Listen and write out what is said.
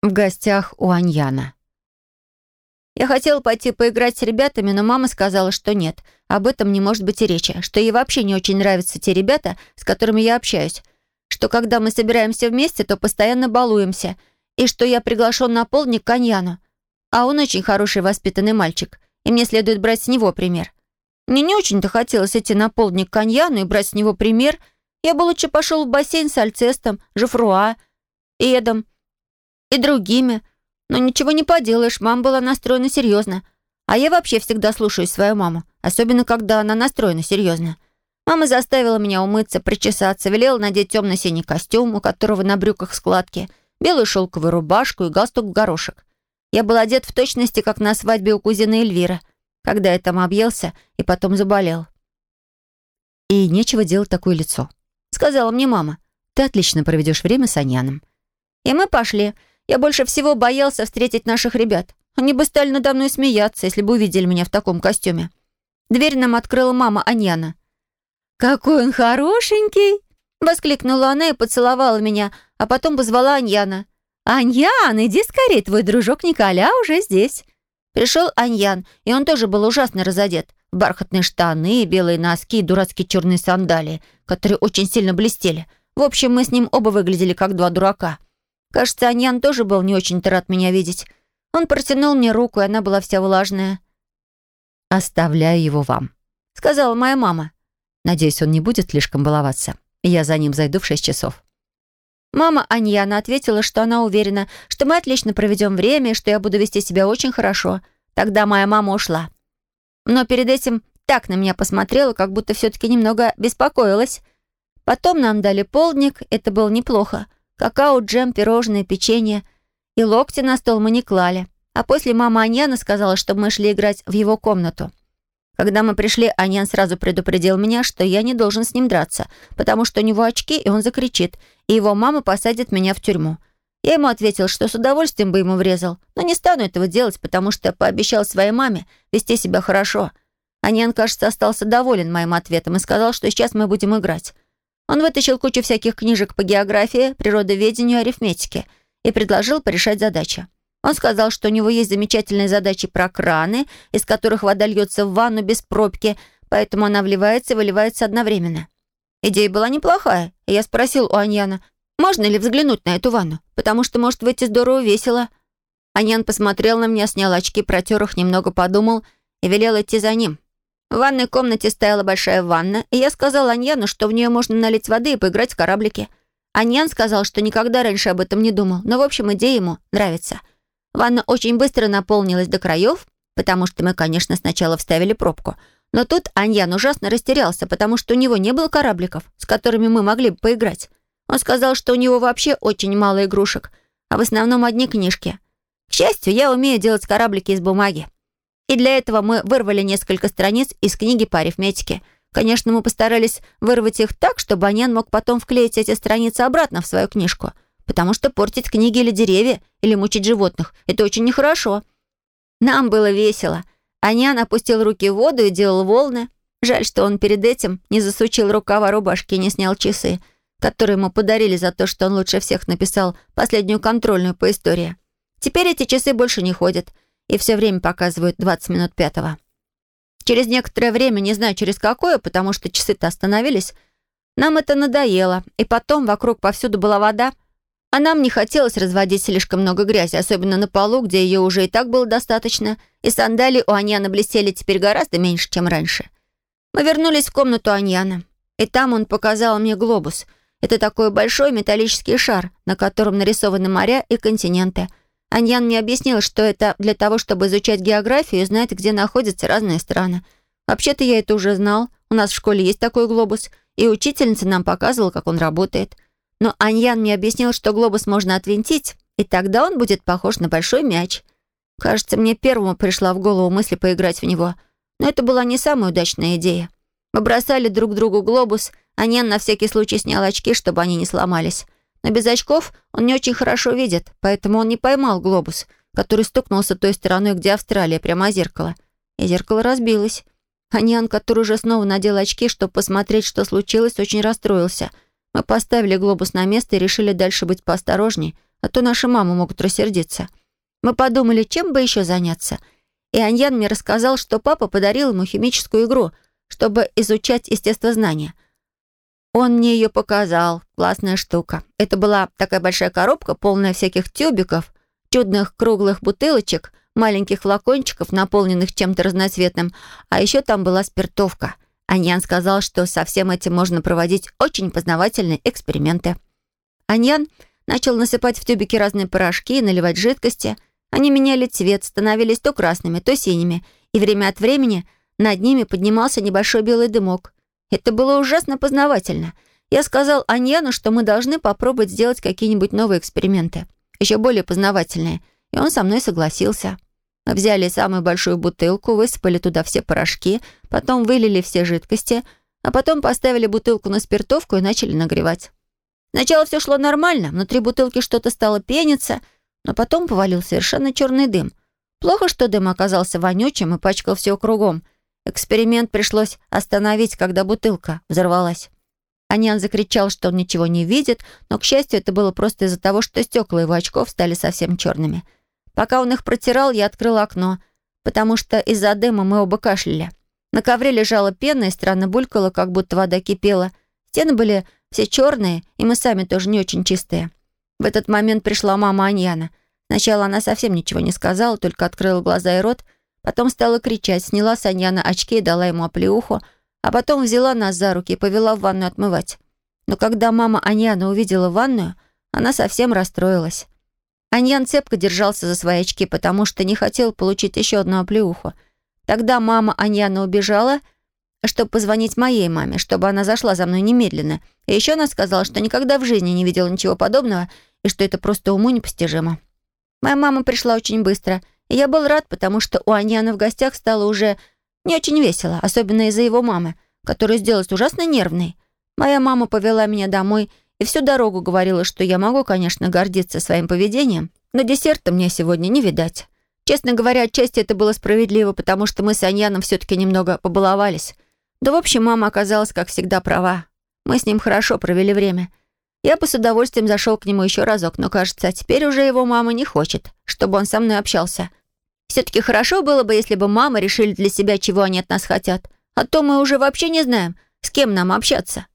В гостях у Аньяна. Я хотела пойти поиграть с ребятами, но мама сказала, что нет. Об этом не может быть и речи. Что ей вообще не очень нравятся те ребята, с которыми я общаюсь. Что когда мы собираемся вместе, то постоянно балуемся. И что я приглашен на полдник к Аньяну. А он очень хороший воспитанный мальчик. И мне следует брать с него пример. Мне не очень-то хотелось идти на полдник к Аньяну и брать с него пример. Я бы лучше пошел в бассейн с Альцестом, Жофруа, Эдом и другими. Но ничего не поделаешь, мама была настроена серьезно. А я вообще всегда слушаюсь свою маму, особенно когда она настроена серьезно. Мама заставила меня умыться, причесаться, велела надеть темно-синий костюм, у которого на брюках складки, белую шелковую рубашку и галстук в горошек. Я был одет в точности, как на свадьбе у кузины Эльвира, когда я там объелся и потом заболел. «И нечего делать такое лицо», — сказала мне мама. «Ты отлично проведешь время с Аньяном». И мы пошли. Я больше всего боялся встретить наших ребят. Они бы стали надо мной смеяться, если бы увидели меня в таком костюме. Дверь нам открыла мама Аньяна. «Какой он хорошенький!» Воскликнула она и поцеловала меня, а потом позвала Аньяна. «Аньян, иди скорее, твой дружок Николя уже здесь». Пришел Аньян, и он тоже был ужасно разодет. Бархатные штаны, белые носки и дурацкие черные сандалии, которые очень сильно блестели. В общем, мы с ним оба выглядели как два дурака. Кажется, Аньян тоже был не очень-то рад меня видеть. Он протянул мне руку, и она была вся влажная. «Оставляю его вам», — сказала моя мама. «Надеюсь, он не будет слишком баловаться. Я за ним зайду в шесть часов». Мама Аньяна ответила, что она уверена, что мы отлично проведем время и что я буду вести себя очень хорошо. Тогда моя мама ушла. Но перед этим так на меня посмотрела, как будто все-таки немного беспокоилась. Потом нам дали полдник, это было неплохо. Какао, джем, пирожные, печенье. И локти на стол мы не клали. А после мама Аньяна сказала, чтобы мы шли играть в его комнату. Когда мы пришли, Аньян сразу предупредил меня, что я не должен с ним драться, потому что у него очки, и он закричит, и его мама посадит меня в тюрьму. Я ему ответил, что с удовольствием бы ему врезал, но не стану этого делать, потому что пообещал своей маме вести себя хорошо. Аньян, кажется, остался доволен моим ответом и сказал, что сейчас мы будем играть. Он вытащил кучу всяких книжек по географии, природоведению арифметике и предложил порешать задачи. Он сказал, что у него есть замечательные задачи про краны, из которых вода льется в ванну без пробки, поэтому она вливается и выливается одновременно. Идея была неплохая, и я спросил у Аньяна, можно ли взглянуть на эту ванну, потому что может выйти здорово весело. Аньян посмотрел на меня, снял очки, протер их, немного подумал и велел идти за ним. В ванной комнате стояла большая ванна, и я сказал Аньяну, что в нее можно налить воды и поиграть в кораблики. Аньян сказал, что никогда раньше об этом не думал, но, в общем, идея ему нравится. Ванна очень быстро наполнилась до краев, потому что мы, конечно, сначала вставили пробку. Но тут Аньян ужасно растерялся, потому что у него не было корабликов, с которыми мы могли бы поиграть. Он сказал, что у него вообще очень мало игрушек, а в основном одни книжки. К счастью, я умею делать кораблики из бумаги. И для этого мы вырвали несколько страниц из книги по арифметике. Конечно, мы постарались вырвать их так, чтобы Аньян мог потом вклеить эти страницы обратно в свою книжку, потому что портить книги или деревья, или мучить животных — это очень нехорошо. Нам было весело. Аньян опустил руки в воду и делал волны. Жаль, что он перед этим не засучил рукава рубашки и не снял часы, которые ему подарили за то, что он лучше всех написал последнюю контрольную по истории. Теперь эти часы больше не ходят — и все время показывают 20 минут пятого. Через некоторое время, не знаю через какое, потому что часы-то остановились, нам это надоело, и потом вокруг повсюду была вода, а нам не хотелось разводить слишком много грязи, особенно на полу, где ее уже и так было достаточно, и сандалии у Аньяна блестели теперь гораздо меньше, чем раньше. Мы вернулись в комнату Аньяна, и там он показал мне глобус. Это такой большой металлический шар, на котором нарисованы моря и континенты — Аньян мне объяснил, что это для того, чтобы изучать географию и знать, где находятся разные страны. Вообще-то я это уже знал. У нас в школе есть такой глобус, и учительница нам показывала, как он работает. Но Аньян мне объяснил, что глобус можно отвинтить, и тогда он будет похож на большой мяч. Кажется, мне первому пришла в голову мысль поиграть в него. Но это была не самая удачная идея. Мы бросали друг другу глобус, Аньян на всякий случай снял очки, чтобы они не сломались. Но без очков он не очень хорошо видит, поэтому он не поймал глобус, который стукнулся той стороной, где Австралия, прямо о зеркало. И зеркало разбилось. Аниан, который уже снова надел очки, чтобы посмотреть, что случилось, очень расстроился. Мы поставили глобус на место и решили дальше быть поосторожней, а то наши мамы могут рассердиться. Мы подумали, чем бы еще заняться. И Аньян мне рассказал, что папа подарил ему химическую игру, чтобы изучать естествознание. Он мне ее показал. Классная штука. Это была такая большая коробка, полная всяких тюбиков, чудных круглых бутылочек, маленьких флакончиков, наполненных чем-то разноцветным. А еще там была спиртовка. Аньян сказал, что со всем этим можно проводить очень познавательные эксперименты. Аньян начал насыпать в тюбики разные порошки и наливать жидкости. Они меняли цвет, становились то красными, то синими, и время от времени над ними поднимался небольшой белый дымок. Это было ужасно познавательно. Я сказал Аньяну, что мы должны попробовать сделать какие-нибудь новые эксперименты, еще более познавательные, и он со мной согласился. Мы взяли самую большую бутылку, высыпали туда все порошки, потом вылили все жидкости, а потом поставили бутылку на спиртовку и начали нагревать. Сначала все шло нормально, внутри бутылки что-то стало пениться, но потом повалил совершенно черный дым. Плохо, что дым оказался вонючим и пачкал все кругом. Эксперимент пришлось остановить, когда бутылка взорвалась. Анян закричал, что он ничего не видит, но, к счастью, это было просто из-за того, что стекла его очков стали совсем черными. Пока он их протирал, я открыла окно, потому что из-за дыма мы оба кашляли. На ковре лежала пена и странно булькала, как будто вода кипела. Стены были все черные, и мы сами тоже не очень чистые. В этот момент пришла мама Аньяна. Сначала она совсем ничего не сказала, только открыла глаза и рот, потом стала кричать, сняла с Аньяна очки и дала ему оплеуху, а потом взяла нас за руки и повела в ванную отмывать. Но когда мама Аньяна увидела ванную, она совсем расстроилась. Аньян цепко держался за свои очки, потому что не хотел получить еще одну оплеуху. Тогда мама Аньяна убежала — чтобы позвонить моей маме, чтобы она зашла за мной немедленно. И еще она сказала, что никогда в жизни не видела ничего подобного и что это просто уму непостижимо. Моя мама пришла очень быстро, я был рад, потому что у Аньяна в гостях стало уже не очень весело, особенно из-за его мамы, которая сделалась ужасно нервной. Моя мама повела меня домой и всю дорогу говорила, что я могу, конечно, гордиться своим поведением, но десерта мне сегодня не видать. Честно говоря, отчасти это было справедливо, потому что мы с Аньяном все-таки немного побаловались — да, в общем, мама оказалась, как всегда, права. Мы с ним хорошо провели время. Я бы с удовольствием зашел к нему еще разок, но, кажется, теперь уже его мама не хочет, чтобы он со мной общался. Все-таки хорошо было бы, если бы мамы решили для себя, чего они от нас хотят. А то мы уже вообще не знаем, с кем нам общаться.